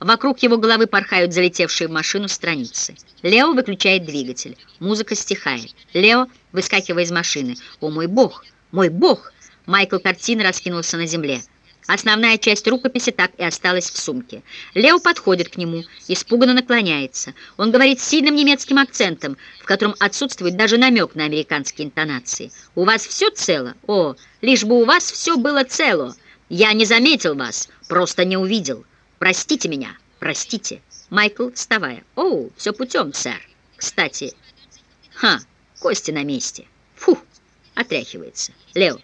Вокруг его головы порхают залетевшие в машину страницы. Лео выключает двигатель. Музыка стихает. Лео, выскакивая из машины. «О, мой бог! Мой бог!» Майкл картина раскинулся на земле. Основная часть рукописи так и осталась в сумке. Лео подходит к нему, испуганно наклоняется. Он говорит с сильным немецким акцентом, в котором отсутствует даже намек на американские интонации. «У вас все цело? О, лишь бы у вас все было цело. Я не заметил вас, просто не увидел. Простите меня, простите». Майкл, вставая. «О, все путем, сэр. Кстати, ха, кости на месте. Фу, отряхивается. Лео,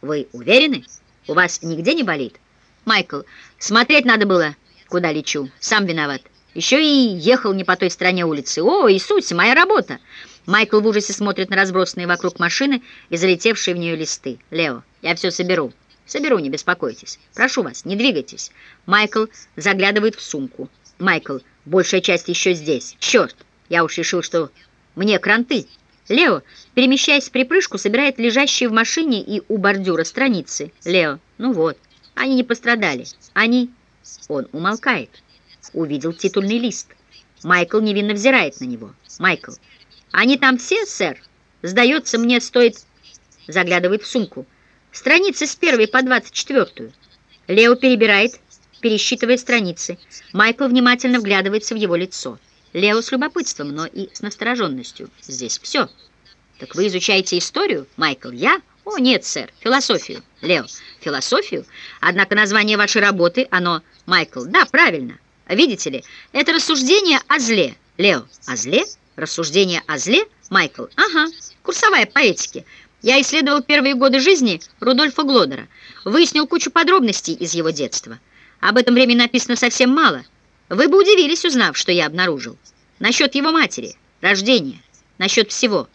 вы уверены?» У вас нигде не болит? Майкл, смотреть надо было, куда лечу. Сам виноват. Еще и ехал не по той стороне улицы. О, Иисусе, моя работа! Майкл в ужасе смотрит на разбросанные вокруг машины и залетевшие в нее листы. Лео, я все соберу. Соберу, не беспокойтесь. Прошу вас, не двигайтесь. Майкл заглядывает в сумку. Майкл, большая часть еще здесь. Черт, я уж решил, что мне кранты. Лео, перемещаясь в припрыжку, собирает лежащие в машине и у бордюра страницы. Лео, ну вот, они не пострадали. Они... Он умолкает. Увидел титульный лист. Майкл невинно взирает на него. Майкл, они там все, сэр? Сдается, мне стоит... Заглядывает в сумку. Страницы с первой по двадцать четвертую. Лео перебирает, пересчитывая страницы. Майкл внимательно вглядывается в его лицо. Лео с любопытством, но и с настороженностью. Здесь все. Так вы изучаете историю, Майкл? Я? О, нет, сэр, философию. Лео, философию? Однако название вашей работы, оно... Майкл, да, правильно. Видите ли, это рассуждение о зле. Лео, о зле? Рассуждение о зле? Майкл, ага, курсовая поэтики. Я исследовал первые годы жизни Рудольфа Глодера, выяснил кучу подробностей из его детства. Об этом времени написано совсем мало. Вы бы удивились, узнав, что я обнаружил. Насчет его матери, рождения, насчет всего.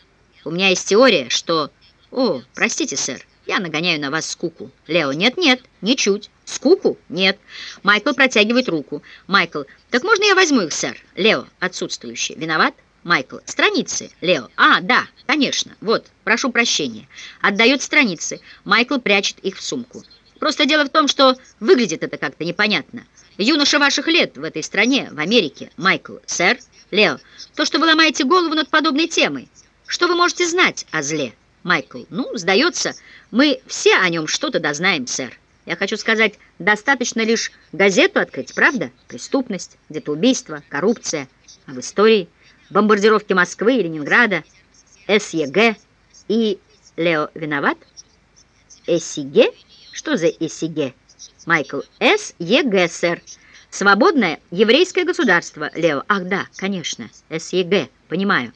У меня есть теория, что... О, простите, сэр, я нагоняю на вас скуку. Лео, нет-нет, ничуть. Скуку? Нет. Майкл протягивает руку. Майкл, так можно я возьму их, сэр? Лео, отсутствующий. Виноват? Майкл, страницы. Лео, а, да, конечно. Вот, прошу прощения. Отдает страницы. Майкл прячет их в сумку. Просто дело в том, что выглядит это как-то непонятно. Юноша ваших лет в этой стране, в Америке, Майкл, сэр, Лео, то, что вы ломаете голову над подобной темой, что вы можете знать о зле, Майкл? Ну, сдается, мы все о нем что-то дознаем, сэр. Я хочу сказать, достаточно лишь газету открыть, правда? Преступность, где-то убийство, коррупция, а в истории бомбардировки Москвы и Ленинграда, СЕГ и... Лео виноват? СЕГ? Что за СЕГ? Майкл. СЕГ, сэр. Свободное еврейское государство, Лео. Ах, да, конечно. СЕГ. Понимаю.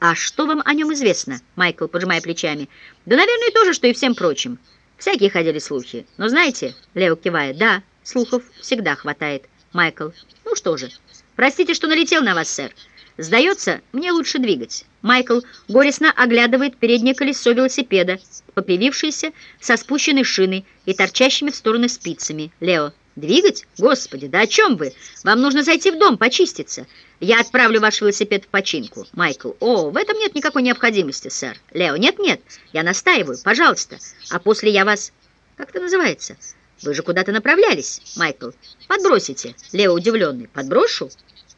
А что вам о нем известно? Майкл, пожимая плечами. Да, наверное, то же, что и всем прочим. Всякие ходили слухи. Но знаете, Лео кивая, да, слухов всегда хватает. Майкл. Ну что же. Простите, что налетел на вас, сэр. Сдается, мне лучше двигать. Майкл горестно оглядывает переднее колесо велосипеда, покривившееся со спущенной шиной и торчащими в стороны спицами. Лео, двигать? Господи, да о чем вы? Вам нужно зайти в дом, почиститься. Я отправлю ваш велосипед в починку. Майкл, о, в этом нет никакой необходимости, сэр. Лео, нет-нет, я настаиваю, пожалуйста. А после я вас... Как это называется? Вы же куда-то направлялись, Майкл. Подбросите. Лео удивленный. Подброшу?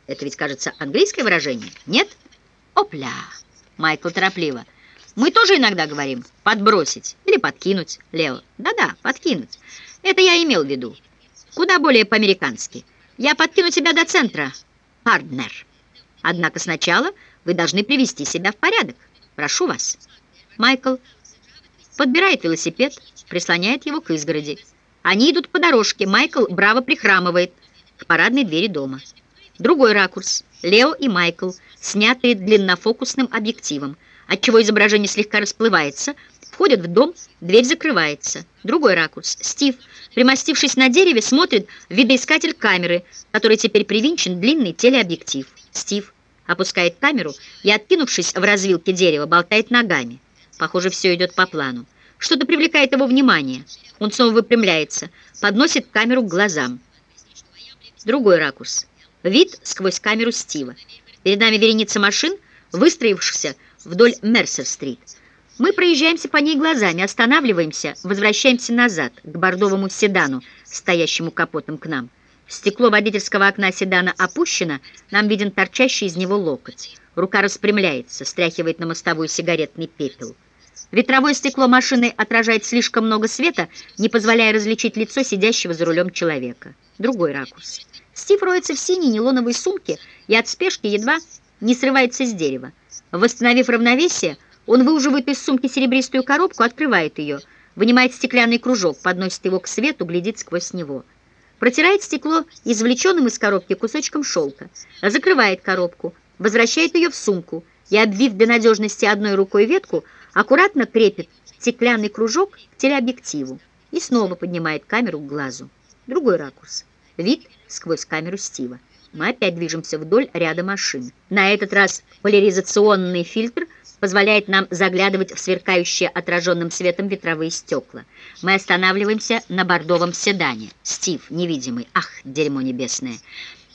Это ведь, кажется, английское выражение, нет? Опля! Майкл торопливо. Мы тоже иногда говорим «подбросить» или «подкинуть», Лео. Да-да, «подкинуть». Это я имел в виду. Куда более по-американски. Я подкину тебя до центра, партнер. Однако сначала вы должны привести себя в порядок. Прошу вас. Майкл подбирает велосипед, прислоняет его к изгороди. Они идут по дорожке. Майкл браво прихрамывает к парадной двери дома. Другой ракурс. Лео и Майкл, снятые длиннофокусным объективом, отчего изображение слегка расплывается, входят в дом, дверь закрывается. Другой ракурс. Стив, примостившись на дереве, смотрит в видоискатель камеры, который теперь привинчен длинный телеобъектив. Стив опускает камеру и, откинувшись в развилке дерева, болтает ногами. Похоже, все идет по плану. Что-то привлекает его внимание. Он снова выпрямляется, подносит камеру к глазам. Другой ракурс. Вид сквозь камеру Стива. Перед нами вереница машин, выстроившихся вдоль Мерсер-стрит. Мы проезжаемся по ней глазами, останавливаемся, возвращаемся назад, к бордовому седану, стоящему капотом к нам. Стекло водительского окна седана опущено, нам виден торчащий из него локоть. Рука распрямляется, стряхивает на мостовую сигаретный пепел. Ветровое стекло машины отражает слишком много света, не позволяя различить лицо сидящего за рулем человека. Другой ракурс. Стив роется в синей нейлоновой сумке и от спешки едва не срывается с дерева. Восстановив равновесие, он выуживает из сумки серебристую коробку, открывает ее, вынимает стеклянный кружок, подносит его к свету, глядит сквозь него. Протирает стекло извлеченным из коробки кусочком шелка, закрывает коробку, возвращает ее в сумку и, обвив для надежности одной рукой ветку, аккуратно крепит стеклянный кружок к телеобъективу и снова поднимает камеру к глазу. Другой ракурс. Вид сквозь камеру Стива. Мы опять движемся вдоль ряда машин. На этот раз поляризационный фильтр позволяет нам заглядывать в сверкающие отраженным светом ветровые стекла. Мы останавливаемся на бордовом седане. Стив, невидимый. Ах, дерьмо небесное.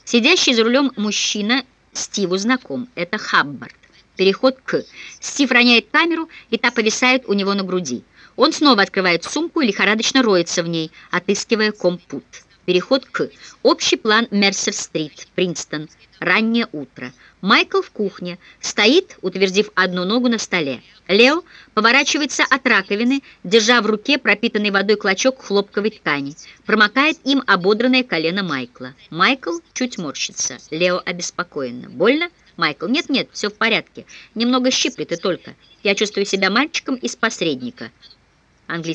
Сидящий за рулем мужчина Стиву знаком. Это Хаббард. Переход к. Стив роняет камеру, и та повисает у него на груди. Он снова открывает сумку и лихорадочно роется в ней, отыскивая компут. Переход к. Общий план Мерсер-стрит, Принстон. Раннее утро. Майкл в кухне. Стоит, утвердив одну ногу на столе. Лео поворачивается от раковины, держа в руке пропитанный водой клочок хлопковой ткани. Промокает им ободранное колено Майкла. Майкл чуть морщится. Лео обеспокоенно. Больно? Майкл. Нет-нет, все в порядке. Немного щиплет и только. Я чувствую себя мальчиком из посредника. Английский